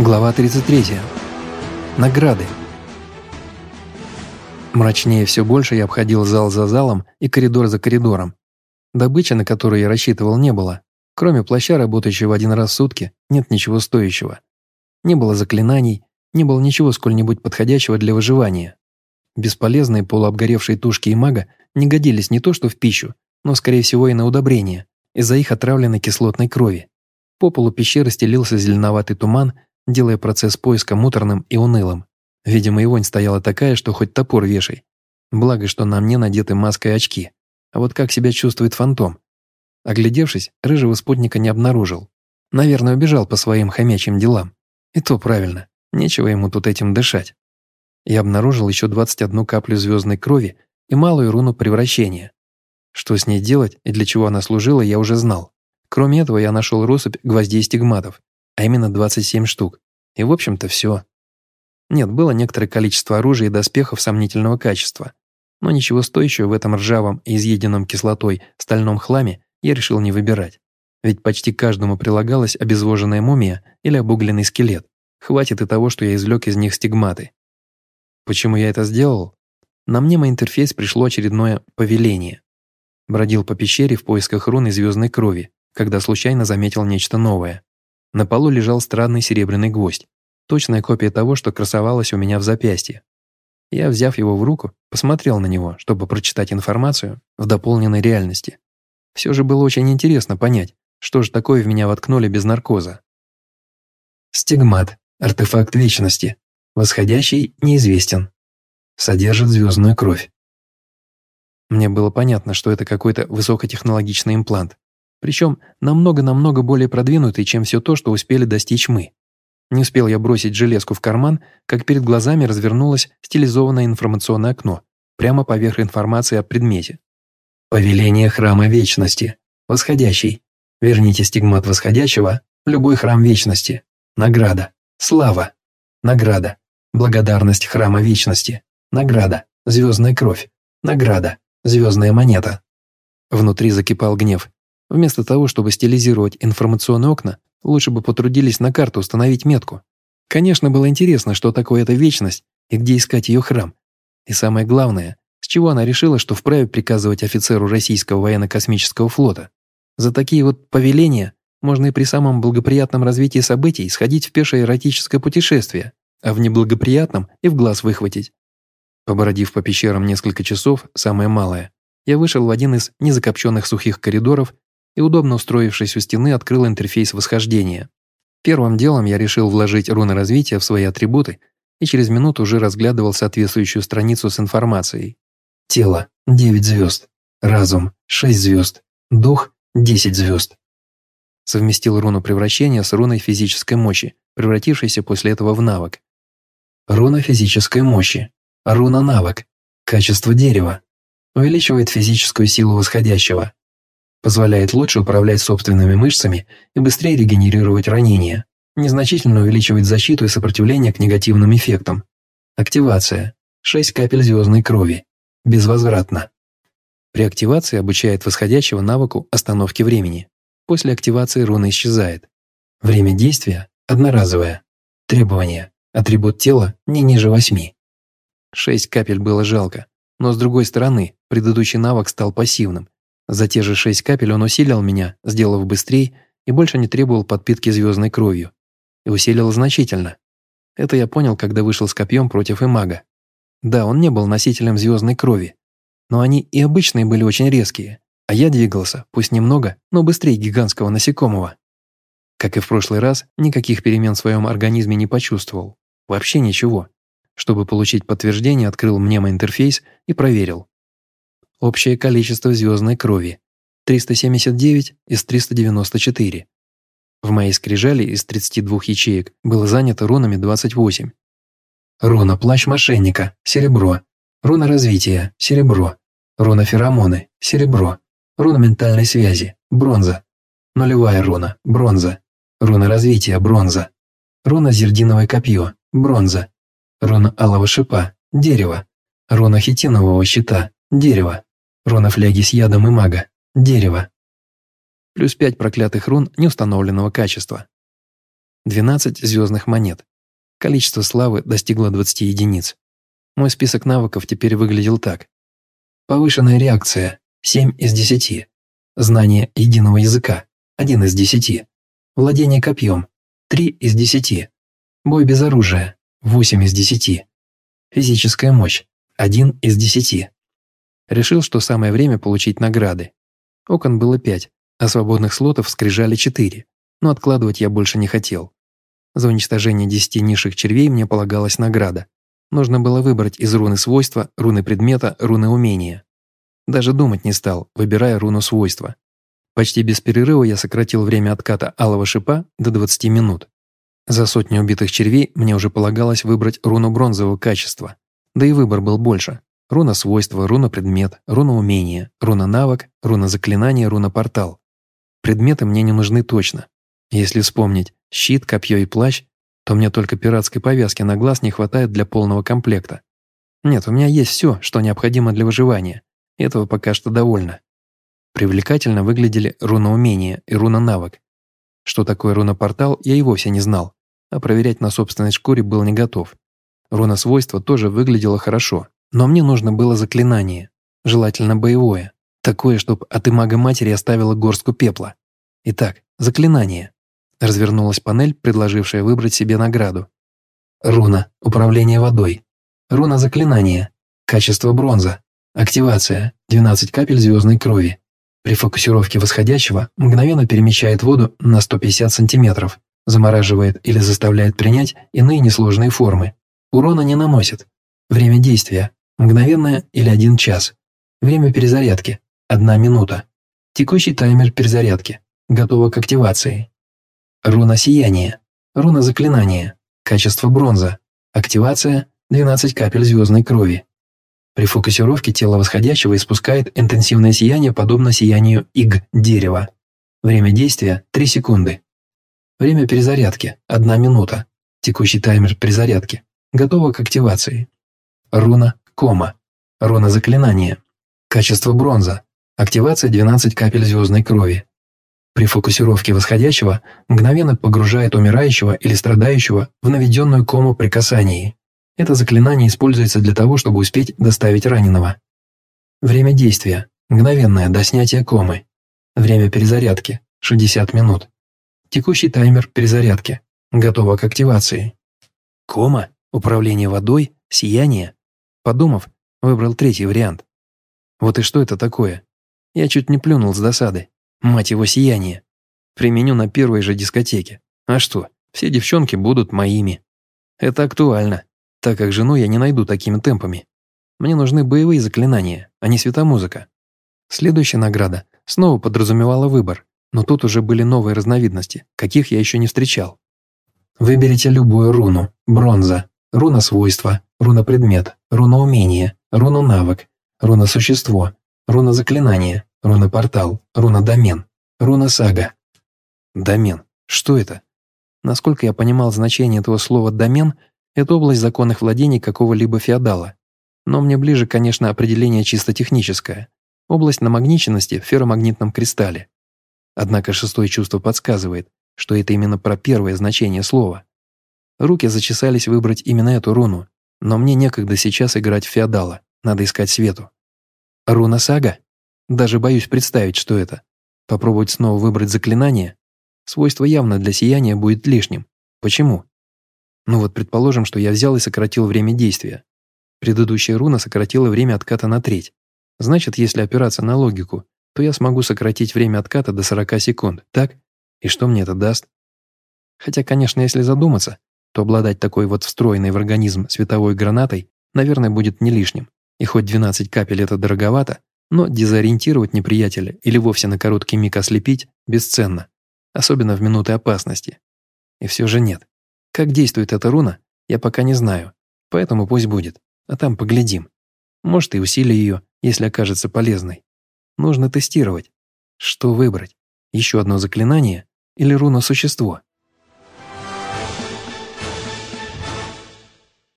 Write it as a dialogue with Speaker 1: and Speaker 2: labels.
Speaker 1: Глава 33. Награды. Мрачнее все больше я обходил зал за залом и коридор за коридором. Добычи, на которую я рассчитывал, не было. Кроме плаща, работающего один раз в сутки, нет ничего стоящего. Не было заклинаний, не было ничего сколь-нибудь подходящего для выживания. Бесполезные полуобгоревшие тушки и мага не годились не то что в пищу, но, скорее всего, и на удобрение, из-за их отравленной кислотной крови. По полу пещеры стелился зеленоватый туман, делая процесс поиска муторным и унылым. Видимо, вонь стояла такая, что хоть топор вешай. Благо, что на мне надеты маска и очки. А вот как себя чувствует фантом? Оглядевшись, рыжего спутника не обнаружил. Наверное, убежал по своим хомячьим делам. И то правильно, нечего ему тут этим дышать. Я обнаружил еще 21 каплю звездной крови и малую руну превращения. Что с ней делать и для чего она служила, я уже знал. Кроме этого, я нашел россыпь гвоздей стигматов, а именно 27 штук. И в общем-то все. Нет, было некоторое количество оружия и доспехов сомнительного качества. Но ничего стоящего в этом ржавом и изъеденном кислотой стальном хламе я решил не выбирать. Ведь почти каждому прилагалась обезвоженная мумия или обугленный скелет. Хватит и того, что я извлек из них стигматы. Почему я это сделал? На мне мой интерфейс пришло очередное повеление. Бродил по пещере в поисках руны звездной крови, когда случайно заметил нечто новое. На полу лежал странный серебряный гвоздь, точная копия того, что красовалось у меня в запястье. Я, взяв его в руку, посмотрел на него, чтобы прочитать информацию в дополненной реальности. Все же было очень интересно понять, что же такое в меня воткнули без наркоза. Стигмат. Артефакт вечности. Восходящий неизвестен. Содержит звездную кровь. Мне было понятно, что это какой-то высокотехнологичный имплант, причем намного-намного более продвинутый, чем все то, что успели достичь мы. Не успел я бросить железку в карман, как перед глазами развернулось стилизованное информационное окно, прямо поверх информации о предмете. Повеление Храма Вечности. Восходящий. Верните стигмат восходящего в любой храм Вечности. Награда. Слава. Награда. Благодарность Храма Вечности. Награда. Звездная кровь. Награда. Звездная монета. Внутри закипал гнев. Вместо того, чтобы стилизировать информационные окна, лучше бы потрудились на карту установить метку. Конечно, было интересно, что такое эта вечность и где искать ее храм. И самое главное, с чего она решила, что вправе приказывать офицеру российского военно-космического флота. За такие вот повеления можно и при самом благоприятном развитии событий сходить в пешее эротическое путешествие, а в неблагоприятном и в глаз выхватить. Побородив по пещерам несколько часов, самое малое, я вышел в один из незакопченных сухих коридоров и, удобно устроившись у стены, открыл интерфейс восхождения. Первым делом я решил вложить руны развития в свои атрибуты и через минуту уже разглядывал соответствующую страницу с информацией. Тело – 9 звезд, разум – 6 звезд, дух – 10 звезд. Совместил руну превращения с руной физической мощи, превратившейся после этого в навык. Руна физической мощи. Руна навык. Качество дерева. Увеличивает физическую силу восходящего позволяет лучше управлять собственными мышцами и быстрее регенерировать ранения, незначительно увеличивает защиту и сопротивление к негативным эффектам. Активация. 6 капель звездной крови. Безвозвратно. При активации обучает восходящего навыку остановки времени. После активации руна исчезает. Время действия одноразовое. Требования. Атрибут тела не ниже 8. 6 капель было жалко, но с другой стороны, предыдущий навык стал пассивным, за те же шесть капель он усилил меня, сделав быстрее, и больше не требовал подпитки звездной кровью. И усилил значительно. Это я понял, когда вышел с копьем против имага. Да, он не был носителем звездной крови, но они и обычные были очень резкие, а я двигался, пусть немного, но быстрее гигантского насекомого. Как и в прошлый раз, никаких перемен в своем организме не почувствовал. Вообще ничего. Чтобы получить подтверждение, открыл мнемоинтерфейс и проверил. Общее количество звездной крови – 379 из 394. В моей скрижали из 32 ячеек было занято рунами 28. Руна плащ мошенника – серебро. Руна развития – серебро. Руна феромоны – серебро. Руна ментальной связи – бронза. Нулевая руна – бронза. Руна развития – бронза. Руна зердиновое копье – бронза. Руна алого шипа – дерево. Руна хитинового щита – дерево. Руна фляги с ядом и мага. Дерево. Плюс пять проклятых рун неустановленного качества. 12 звездных монет. Количество славы достигло 20 единиц. Мой список навыков теперь выглядел так. Повышенная реакция – 7 из 10. Знание единого языка – 1 из 10. Владение копьем – 3 из 10. Бой без оружия – 8 из 10. Физическая мощь – 1 из 10. Решил, что самое время получить награды. Окон было 5, а свободных слотов скрижали 4, но откладывать я больше не хотел. За уничтожение 10 низших червей мне полагалась награда. Нужно было выбрать из руны свойства, руны предмета, руны умения. Даже думать не стал, выбирая руну свойства. Почти без перерыва я сократил время отката алого шипа до 20 минут. За сотню убитых червей мне уже полагалось выбрать руну бронзового качества. Да и выбор был больше. Руна свойства, руна предмет, руна умения, руна навык, руна заклинание, руна портал. Предметы мне не нужны точно. Если вспомнить щит, копье и плащ, то мне только пиратской повязки на глаз не хватает для полного комплекта. Нет, у меня есть все, что необходимо для выживания. Этого пока что довольно. Привлекательно выглядели руна умения и руна навык. Что такое руна портал, я и вовсе не знал, а проверять на собственной шкуре был не готов. Руна свойства тоже выглядела хорошо, но мне нужно было заклинание, желательно боевое, такое, чтобы от имага матери оставила горстку пепла. Итак, заклинание. Развернулась панель, предложившая выбрать себе награду. Руна. Управление водой. Руна заклинания. Качество бронза. Активация. 12 капель звездной крови. При фокусировке восходящего мгновенно перемещает воду на 150 сантиметров, замораживает или заставляет принять иные несложные формы. Урона не наносит. Время действия Мгновенное или один час. Время перезарядки – одна минута. Текущий таймер перезарядки. Готово к активации. Руна сияния. Руна заклинания. Качество бронза. Активация – 12 капель звездной крови. При фокусировке тело восходящего испускает интенсивное сияние, подобно сиянию иг дерева. Время действия – 3 секунды. Время перезарядки – 1 минута. Текущий таймер перезарядки. Готово к активации. Руна Кома. Руна заклинания. Качество бронза. Активация 12 капель звездной крови. При фокусировке восходящего мгновенно погружает умирающего или страдающего в наведенную кому при касании. Это заклинание используется для того, чтобы успеть доставить раненого. Время действия. Мгновенное до снятия комы. Время перезарядки. 60 минут. Текущий таймер перезарядки. Готово к активации. Кома, управление водой, сияние, Подумав, выбрал третий вариант. Вот и что это такое? Я чуть не плюнул с досады. Мать его сияние. Применю на первой же дискотеке. А что, все девчонки будут моими. Это актуально, так как жену я не найду такими темпами. Мне нужны боевые заклинания, а не светомузыка. Следующая награда снова подразумевала выбор, но тут уже были новые разновидности, каких я еще не встречал. Выберите любую руну, бронза, руна свойства, руна предмет, руна умение, руна навык, руна существо, руна заклинание, руна портал, руна домен, руна сага. Домен. Что это? Насколько я понимал значение этого слова «домен», это область законных владений какого-либо феодала. Но мне ближе, конечно, определение чисто техническое. Область намагниченности в ферромагнитном кристалле. Однако шестое чувство подсказывает, что это именно про первое значение слова. Руки зачесались выбрать именно эту руну, но мне некогда сейчас играть в феодала, надо искать свету. Руна сага? Даже боюсь представить, что это. Попробовать снова выбрать заклинание? Свойство явно для сияния будет лишним. Почему? Ну вот предположим, что я взял и сократил время действия. Предыдущая руна сократила время отката на треть. Значит, если опираться на логику, то я смогу сократить время отката до 40 секунд, так? И что мне это даст? Хотя, конечно, если задуматься, то обладать такой вот встроенной в организм световой гранатой, наверное, будет не лишним. И хоть 12 капель это дороговато, но дезориентировать неприятеля или вовсе на короткий миг ослепить бесценно, особенно в минуты опасности. И все же нет. Как действует эта руна, я пока не знаю, поэтому пусть будет, а там поглядим. Может и усилие ее, если окажется полезной. Нужно тестировать. Что выбрать? Еще одно заклинание или руна-существо?